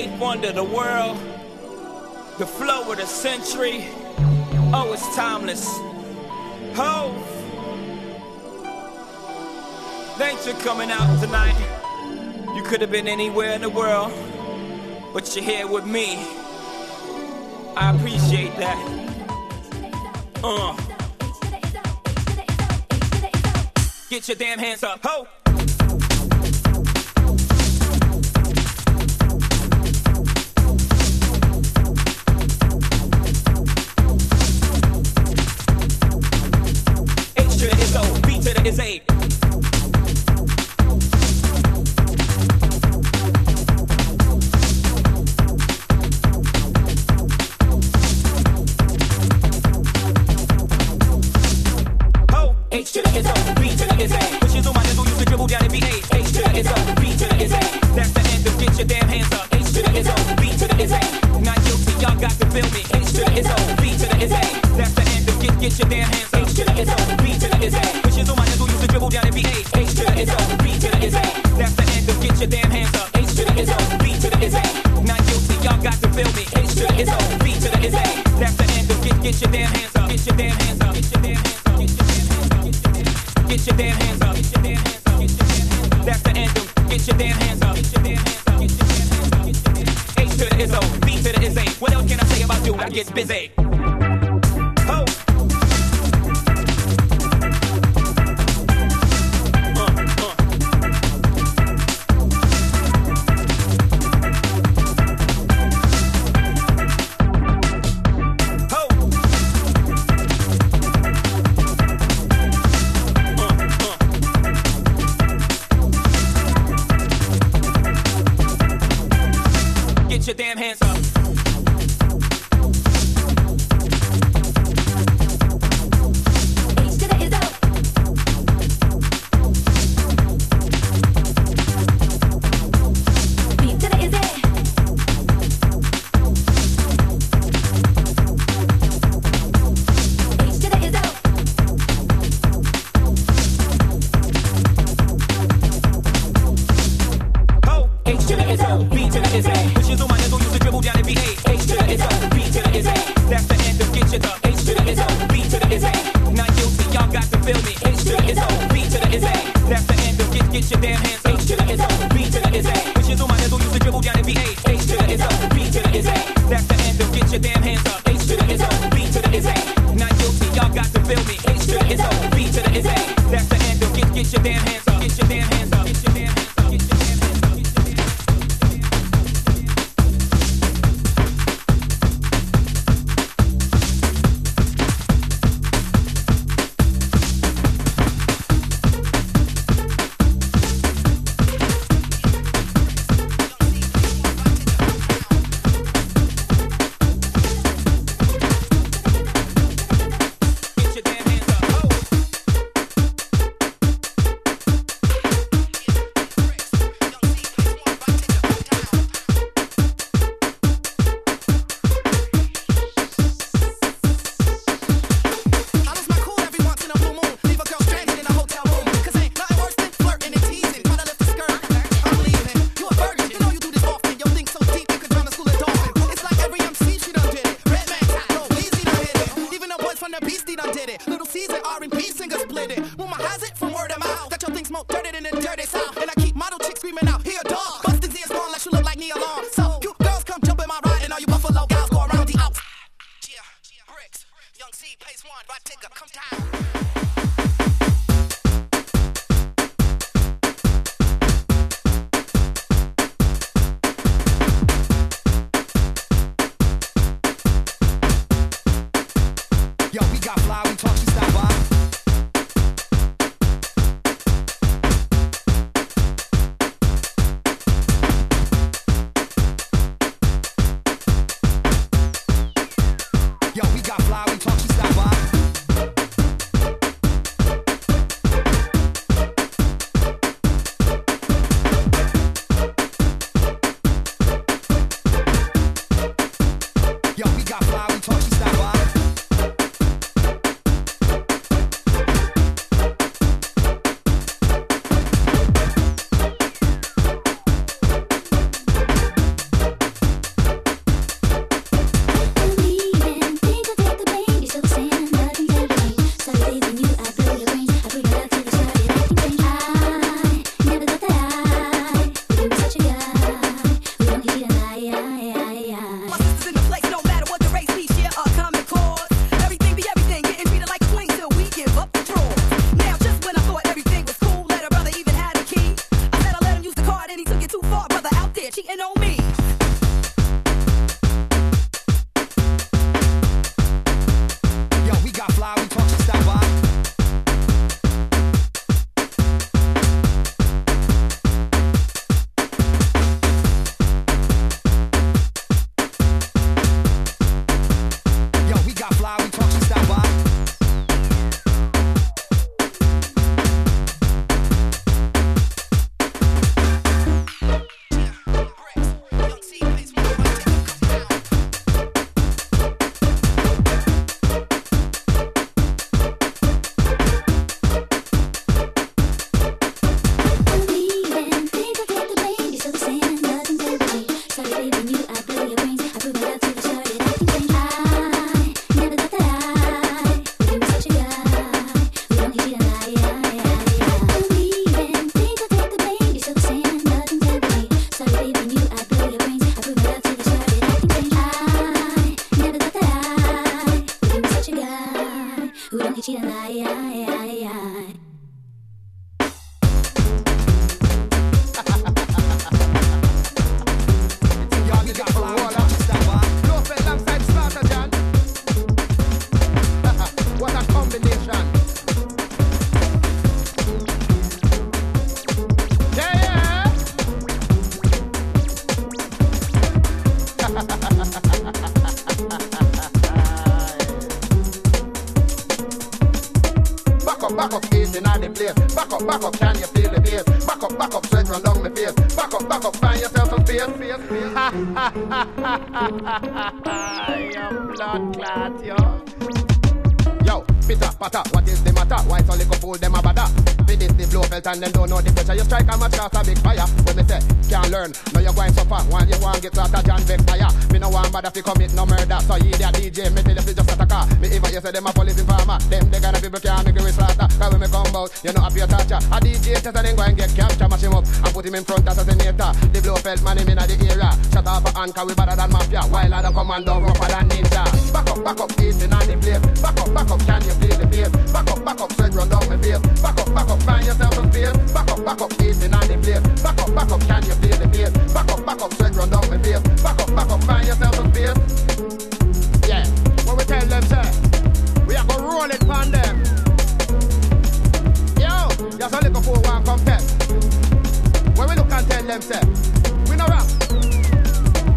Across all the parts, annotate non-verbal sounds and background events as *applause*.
eighth wonder of the world, the flow of the century. Oh, it's timeless. Ho! Thanks for coming out tonight. You could have been anywhere in the world, but you're here with me. I appreciate that. Uh. Get your damn hands up, ho! got fly back up, can you feel the bass? Back up, back up, sweat run down my face. Back up, back up, find yourself some space. space. Ha ha ha ha ha ha! You blood clot, yo. Yo, Peter, Patter, what is the the felt and them don't know the pressure. You strike a match cause a big fire. When me say, can't learn, now you're going suffer. While you want get out of John Beck fire. Me no want bother fi commit no murder. So you there DJ, me tell you fi just attack her. Me even you say them a police informer. Them they gonna people can't make we slaughter. Cause when me come out, you know happy torture. A DJ test and then go and get capture, mash him up and put him in front assassinator. The blow felt man him inna the area. Shut off a hand we better than mafia. While I don't commando rougher than ninja. Back up, back up, easy on the place. Back up, back up, can you feel the bass? Back up, back up, sweat run down my face. Back up, back up, find yourself. Back up, easy on the place. Back up, back up, can you feel the bass? Back up, back up, sweat run down my face. Back up, back up, find yourself some space. Yeah, what we tell them, sir? We are gonna roll it on them. Yo, just a little fool one contest. When we look and tell them, sir, we no rap.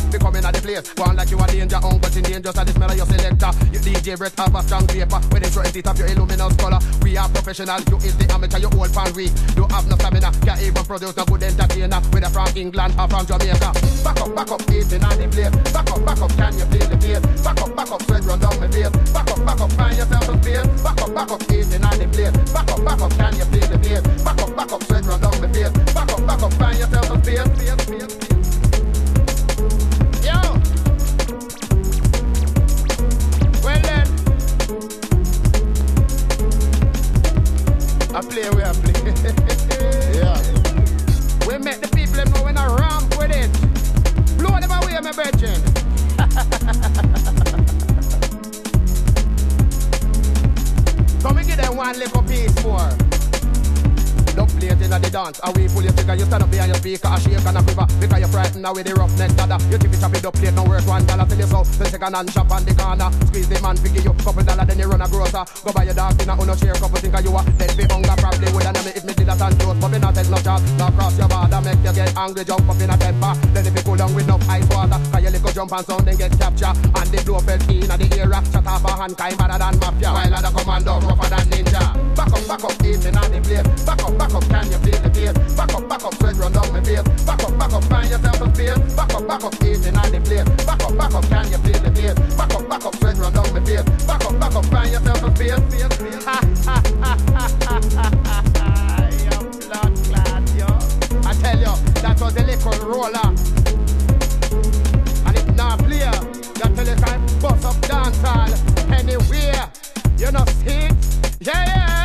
Be coming at the place, one like you a danger, uncle in danger, so the smell of your selector. You DJ breath have a strong paper, when they throw it up your professional, you is the amateur, you old fan weak. You have no stamina, can't even produce no good entertainer. Whether from England or from Jamaica. Back up, back up, easy on the place. Back up, back up, can you feel the bass? Back up, back up, sweat run down my face. Back up, back up, find yourself some space. Back up, back up, easy on the place. Back up, back up, can you feel the bass? Back up, back up, sweat run we give them one little plate inna the dance, and we pull your trigger, you stand up behind your speaker, a shake and a quiver, because you're frightened now with the rough neck dada. You tip it chop it up plate, no worth one dollar till you so. Then second hand shop on the corner, squeeze the man, figure you couple dollar, then you run a grocer. Go buy your dog dinner, uno share couple think you are dead be hunger probably with an if me did that and close, but me not take no chance. Now cross your border, make you get angry, jump up in a temper. Then if you cool down with enough ice water, cause you little jump and sound then get capture. And the blow felt in the area, shut off a hand kind better than mafia. While other commando rougher than ninja. Back up, back up, easy on the place. Back up, back up, can you feel the bass? Back up, back up, sweat run down my face. Back up, back up, find yourself some space. Back up, back up, easy on the place. Back up, back up, can you feel the bass? Back up, back up, sweat run down my face. Back up, back up, find yourself some space. Ha ha ha ha ha ha ha. You blood clot, yo. I tell you, that was the little roller. And it now play. That tell you time bust up dance hall anywhere. You know see it? Yeah, yeah.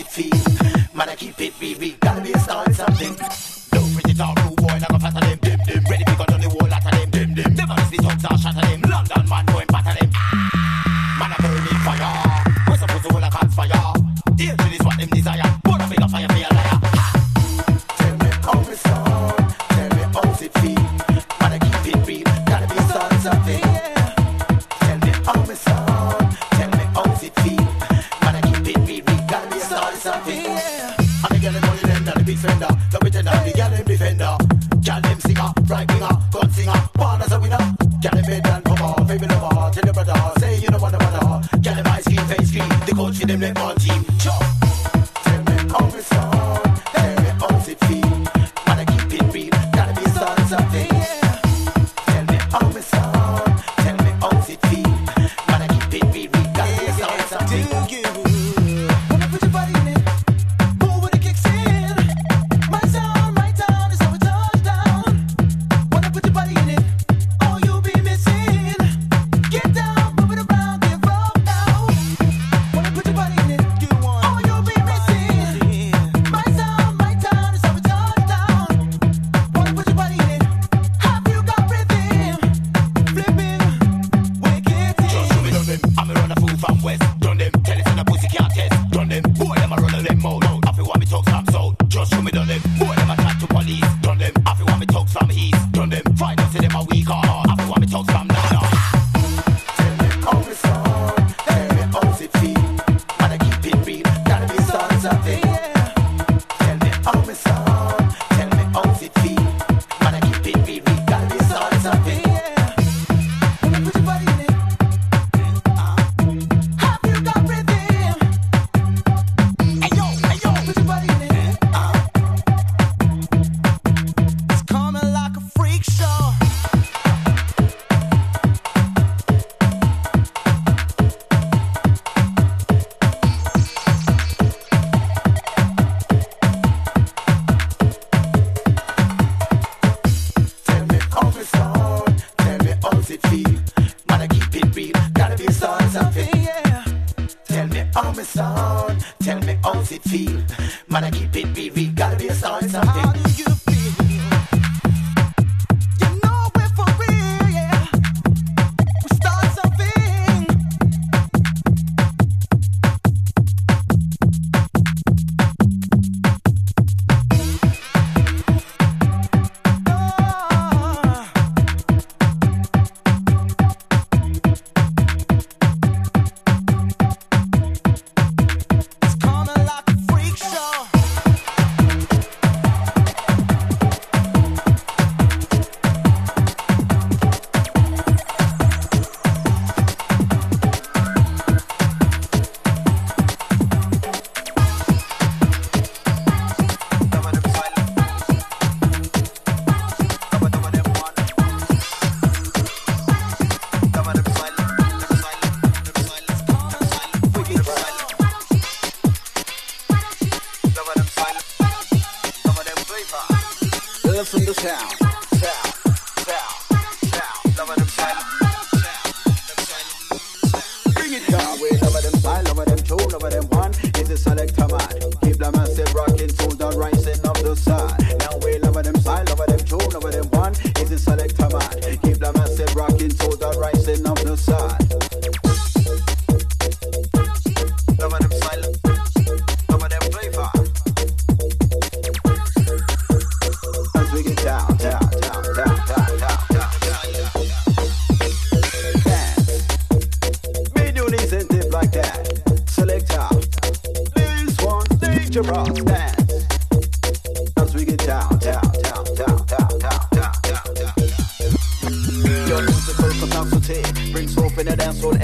It feel. Man, I keep it real, real, gotta be a start something. Don't bring it all, rude boy, a fatter them,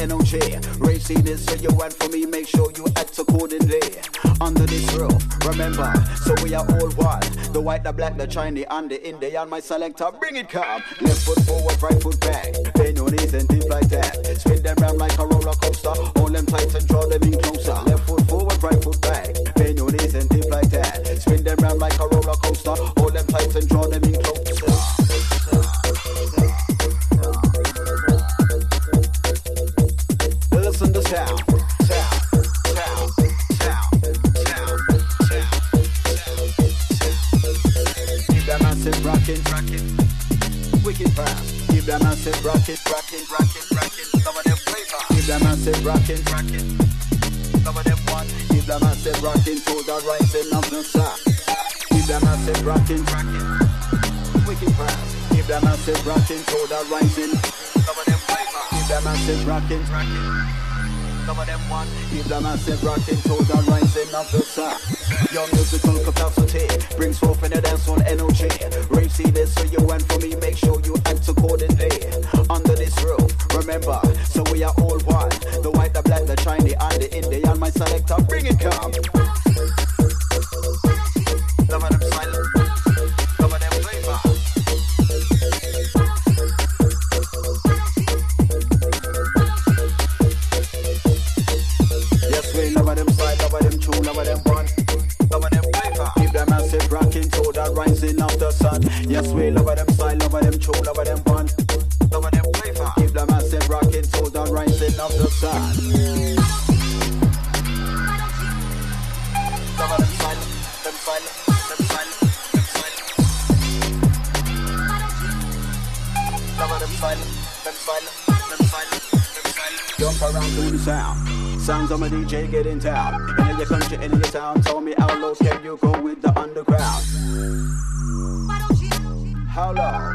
hall energy. Racing this for you want for me, make sure you act accordingly. Under this roof, remember, so we are all one. The white, the black, the Chinese, and the Indian. My selector, bring it calm. Left foot forward, right foot back. Bend your knees and dip like that. Spin them round like a roller coaster. Hold them tight and draw them in closer. Left to the rising. Some of them fast. Keep that massive rockin', rockin'. Some of them want. Keep the massive rocking. To the rising of the sun. Your musical capacity Brings forth in the dance on energy. Racy this for you and for me Make sure you act accordingly. Under this roof Remember, so we are all one. The white, the black, the Chinese and the Indian. My selector, bring it come Yes, we love them side, love them true, love them one. Love them flavor. Keep them massive rocking to the rising of the sun. Love them side, them them side, them of them side, them side. Jump around to the sound. Sounds of my DJ get in town. In your country, in your town. Tell me how low can you go with the underground? How low?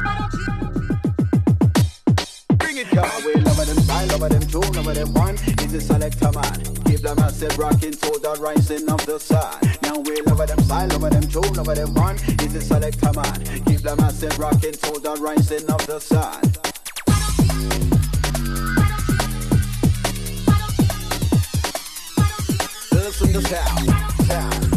Bring it down. We love them style, love them tune, love them one. Is it selector man? Keep the massive rocking to the rising of the sun. Now we love them style, love them tune, love them one. Is it selector man? Keep the massive rocking to the rising of the sun. Listen to sound, sound,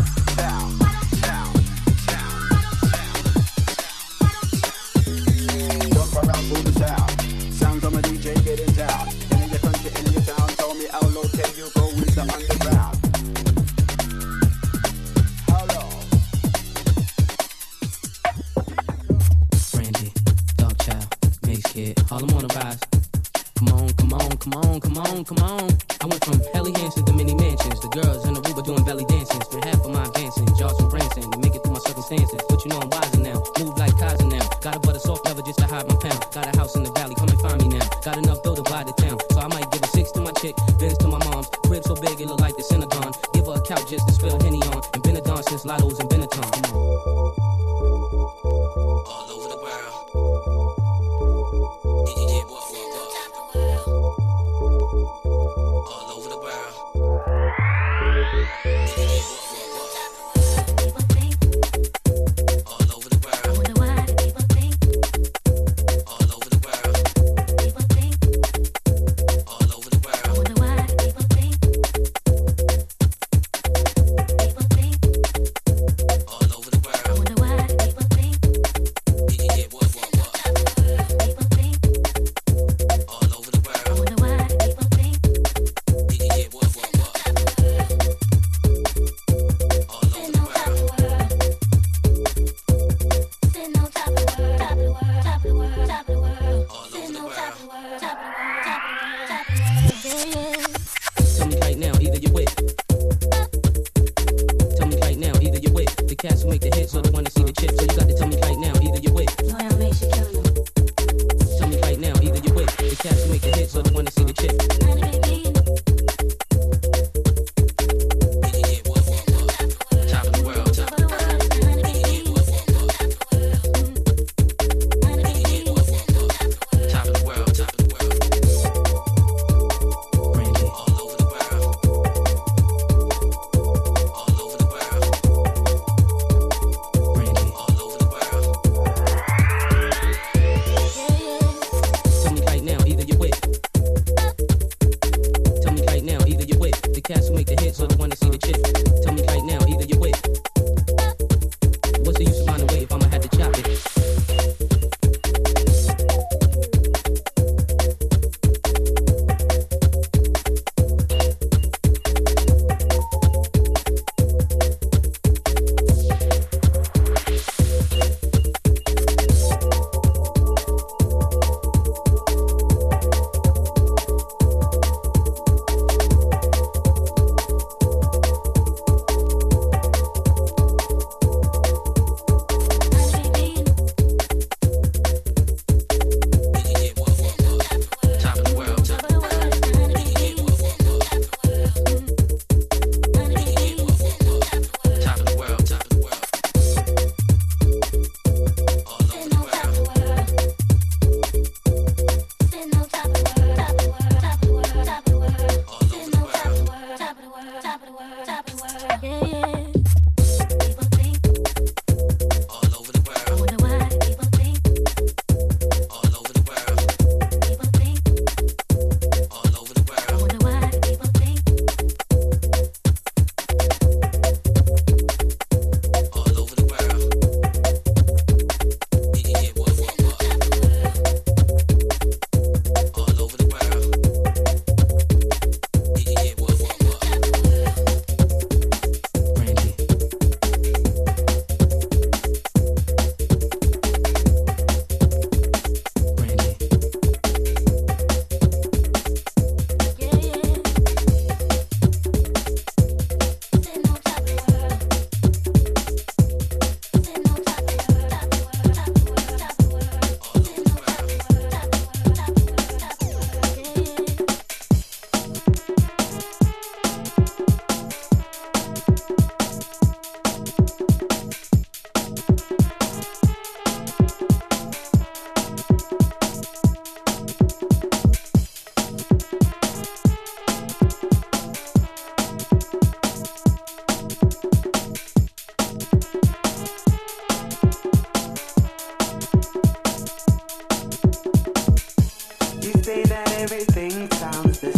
But you know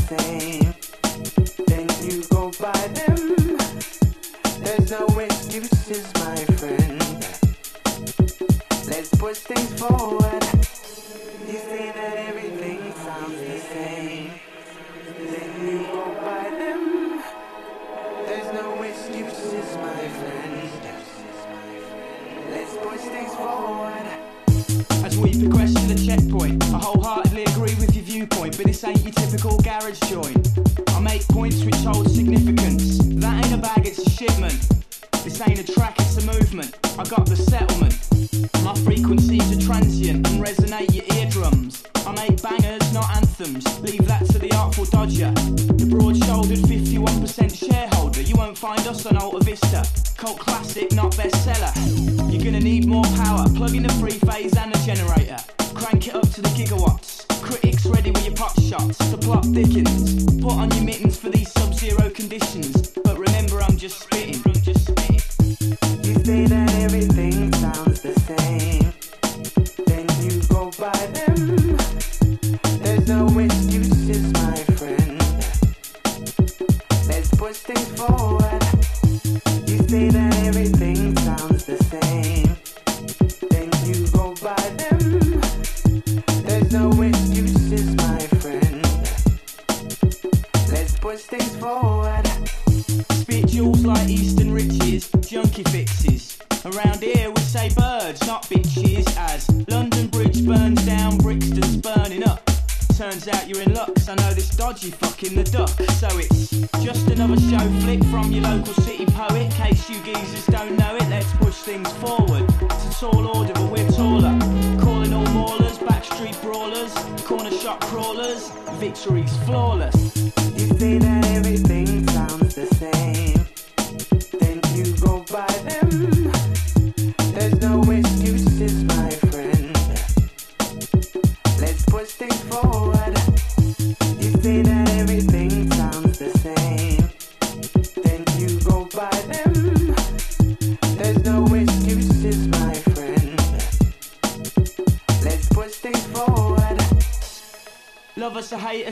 sounds mittens for these sub-zero conditions. But remember, I'm just spitting.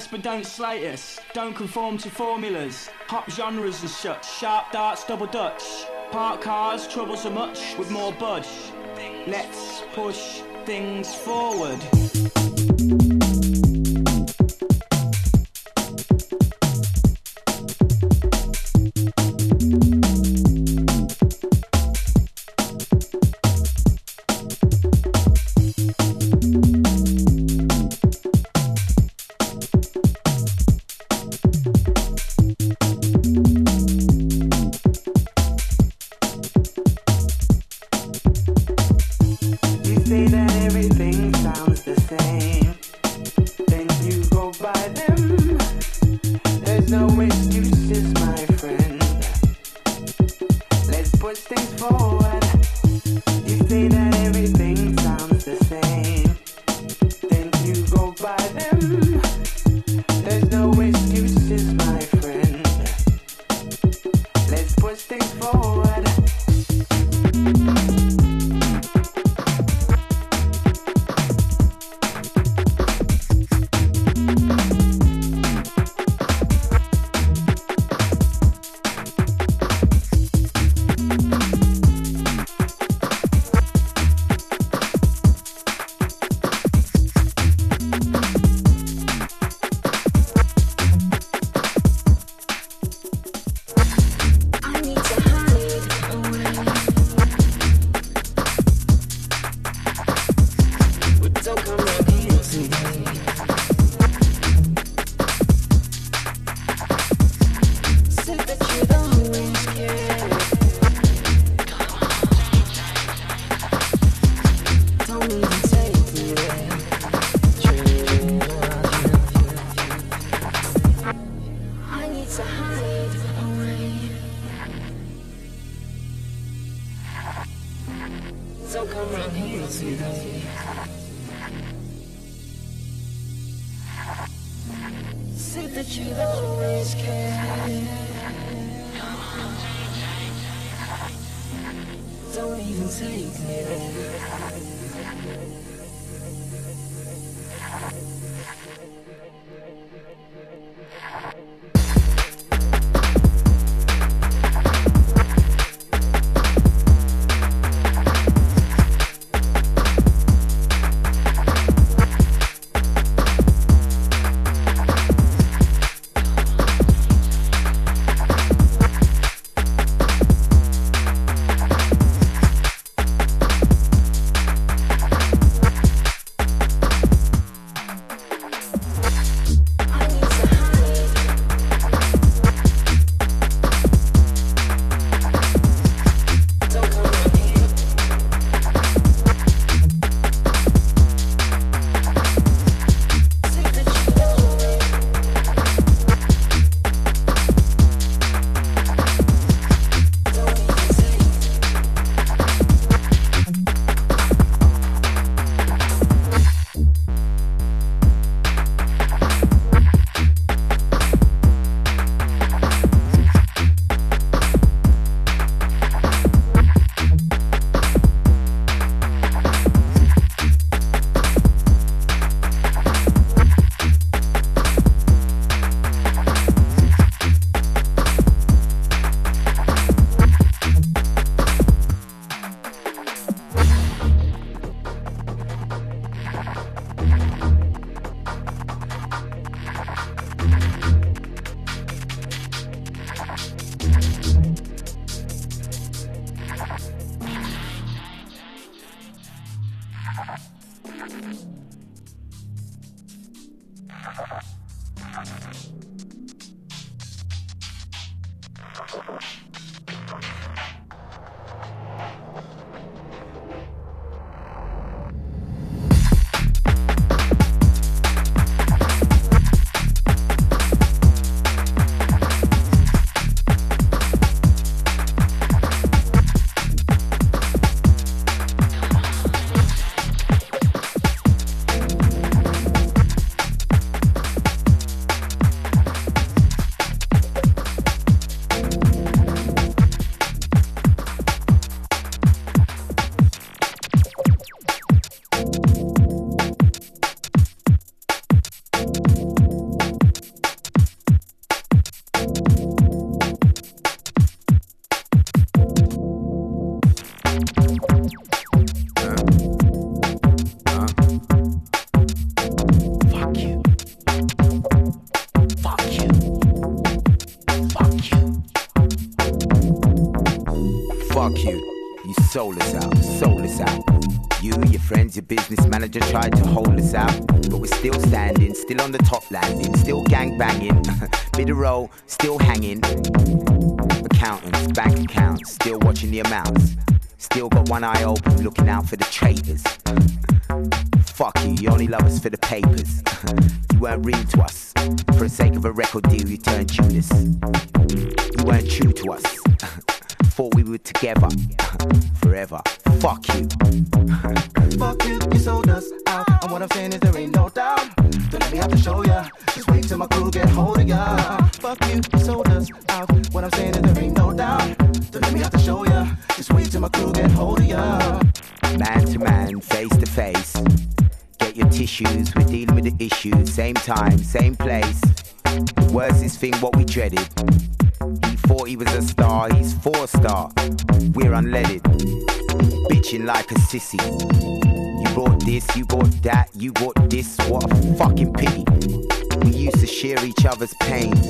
us but don't slate us. Don't conform to formulas. Pop genres and such. Sharp darts, double dutch. Park cars, trouble so much with more budge. Let's push things forward. Still on the top landing, still gang banging. *laughs* Mid row, still hanging. Accountants, bank accounts, still watching the amounts. Still got one eye open, looking out for the traitors. Fuck you, you only love us for the papers. *laughs* you weren't real to us. For the sake of a record deal, you turned Judas. You weren't true to us. *laughs* Thought we were together forever. Fuck you. Fuck you, you sold us out. And what I'm saying is there ain't. Have to show ya. Just wait till my crew get hold of ya. Fuck you, you sold us out. What I'm saying is there ain't no doubt. Don't let me have to show ya. Just wait till my crew get hold of ya. Man to man, face to face. Get your tissues, we're dealing with the issues. Same time, same place. The worstest thing, what we dreaded. He thought he was a star, he's four star. We're unleaded. Bitching like a sissy. You bought this, you bought that, you bought this, what a fucking pity. We used to share each other's pains.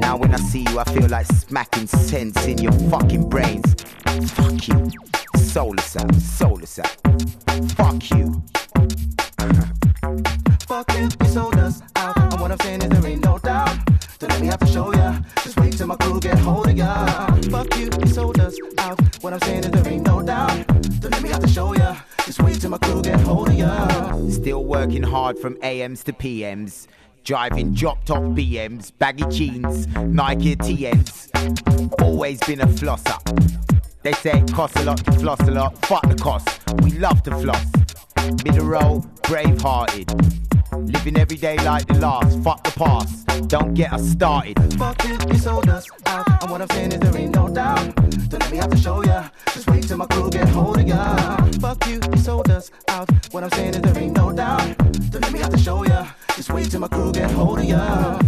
Now when I see you, I feel like smacking sense in your fucking brains. Fuck you. Soulless out, soulless out. Fuck you. *laughs* Fuck you, you sold us out. And what I'm saying is there ain't no doubt. Don't let me have to show ya. Just wait till my crew get hold of ya. Fuck you, you sold us out. What I'm saying is there ain't no doubt. Don't let me have to show ya. Just wait till my crew get hold of ya. Still working hard from AMs to PMs. Driving drop top BMs, baggy jeans, Nike TNs. Always been a flosser. They say it costs a lot to floss a lot. Fuck the cost. We love to floss. Middle row, brave hearted. Living every day like the last. Fuck the past. Don't get us started. Fuck you, you sold us out. And what I'm saying is there ain't no doubt. Don't let me have to show ya. Just wait till my crew get hold of ya. Fuck you, you sold us out. What I'm saying is there ain't no doubt. Don't let me have to show ya. Just wait till my crew get hold of ya.